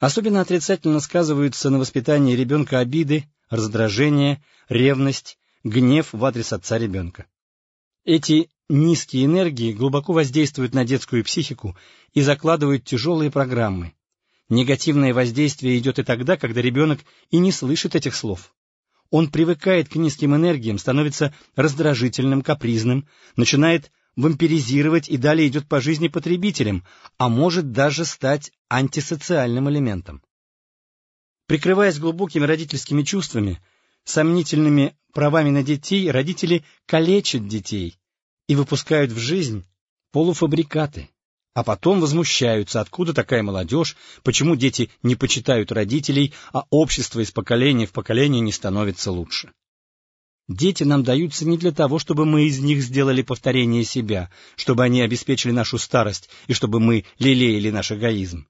Особенно отрицательно сказываются на воспитании ребенка обиды, раздражение, ревность, гнев в адрес отца ребенка. Эти низкие энергии глубоко воздействуют на детскую психику и закладывают тяжелые программы. Негативное воздействие идет и тогда, когда ребенок и не слышит этих слов. Он привыкает к низким энергиям, становится раздражительным, капризным, начинает вампиризировать и далее идет по жизни потребителем, а может даже стать антисоциальным элементом. Прикрываясь глубокими родительскими чувствами, сомнительными правами на детей, родители калечат детей и выпускают в жизнь полуфабрикаты, а потом возмущаются, откуда такая молодежь, почему дети не почитают родителей, а общество из поколения в поколение не становится лучше. Дети нам даются не для того, чтобы мы из них сделали повторение себя, чтобы они обеспечили нашу старость и чтобы мы лелеяли наш эгоизм.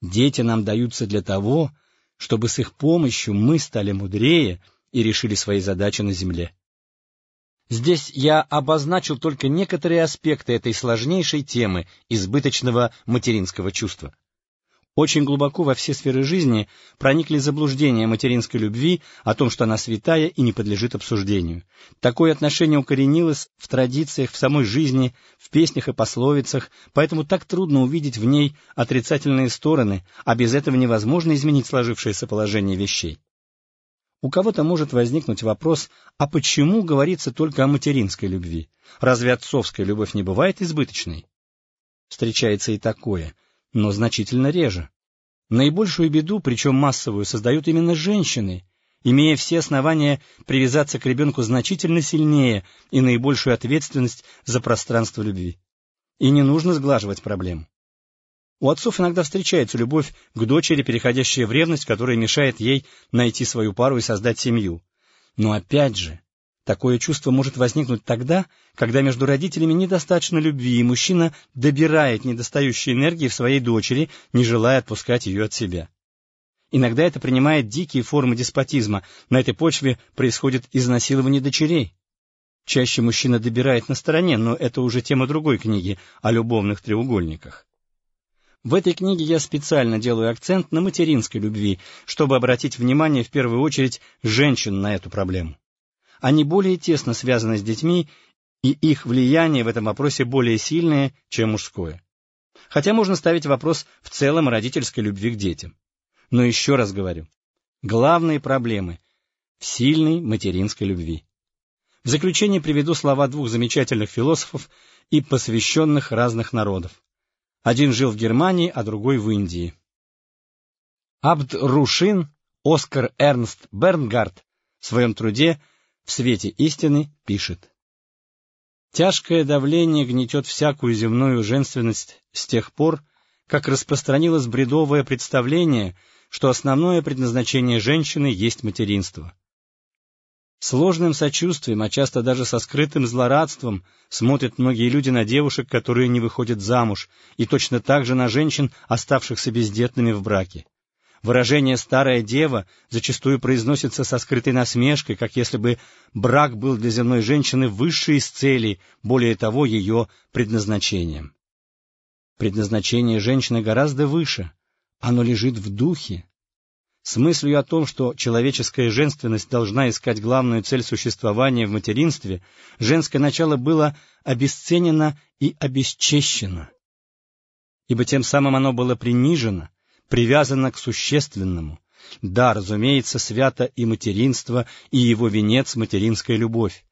Дети нам даются для того, чтобы с их помощью мы стали мудрее и решили свои задачи на земле. Здесь я обозначил только некоторые аспекты этой сложнейшей темы избыточного материнского чувства. Очень глубоко во все сферы жизни проникли заблуждения материнской любви о том, что она святая и не подлежит обсуждению. Такое отношение укоренилось в традициях, в самой жизни, в песнях и пословицах, поэтому так трудно увидеть в ней отрицательные стороны, а без этого невозможно изменить сложившееся положение вещей. У кого-то может возникнуть вопрос, а почему говорится только о материнской любви? Разве отцовская любовь не бывает избыточной? Встречается и такое — но значительно реже. Наибольшую беду, причем массовую, создают именно женщины, имея все основания привязаться к ребенку значительно сильнее и наибольшую ответственность за пространство любви. И не нужно сглаживать проблему. У отцов иногда встречается любовь к дочери, переходящая в ревность, которая мешает ей найти свою пару и создать семью. Но опять же, Такое чувство может возникнуть тогда, когда между родителями недостаточно любви, и мужчина добирает недостающие энергии в своей дочери, не желая отпускать ее от себя. Иногда это принимает дикие формы деспотизма, на этой почве происходит изнасилование дочерей. Чаще мужчина добирает на стороне, но это уже тема другой книги о любовных треугольниках. В этой книге я специально делаю акцент на материнской любви, чтобы обратить внимание в первую очередь женщин на эту проблему. Они более тесно связаны с детьми, и их влияние в этом вопросе более сильное, чем мужское. Хотя можно ставить вопрос в целом о родительской любви к детям. Но еще раз говорю, главные проблемы в сильной материнской любви. В заключение приведу слова двух замечательных философов и посвященных разных народов. Один жил в Германии, а другой в Индии. Абд Рушин Оскар Эрнст Бернгард в своем труде в свете истины пишет. Тяжкое давление гнетет всякую земную женственность с тех пор, как распространилось бредовое представление, что основное предназначение женщины есть материнство. Сложным сочувствием, а часто даже со скрытым злорадством смотрят многие люди на девушек, которые не выходят замуж, и точно так же на женщин, оставшихся бездетными в браке. Выражение «старая дева» зачастую произносится со скрытой насмешкой, как если бы брак был для земной женщины высшей из целей, более того, ее предназначением. Предназначение женщины гораздо выше, оно лежит в духе. С мыслью о том, что человеческая женственность должна искать главную цель существования в материнстве, женское начало было обесценено и обесчещено, ибо тем самым оно было принижено, привязана к существенному. Да, разумеется, свято и материнство, и его венец — материнская любовь.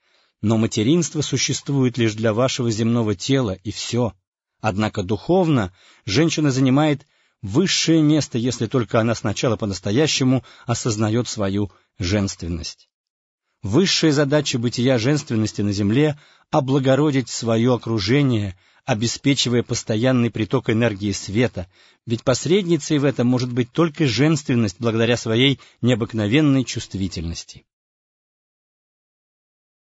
Но материнство существует лишь для вашего земного тела, и все. Однако духовно женщина занимает высшее место, если только она сначала по-настоящему осознает свою женственность. Высшая задача бытия женственности на земле — облагородить свое окружение, обеспечивая постоянный приток энергии света, ведь посредницей в этом может быть только женственность благодаря своей необыкновенной чувствительности.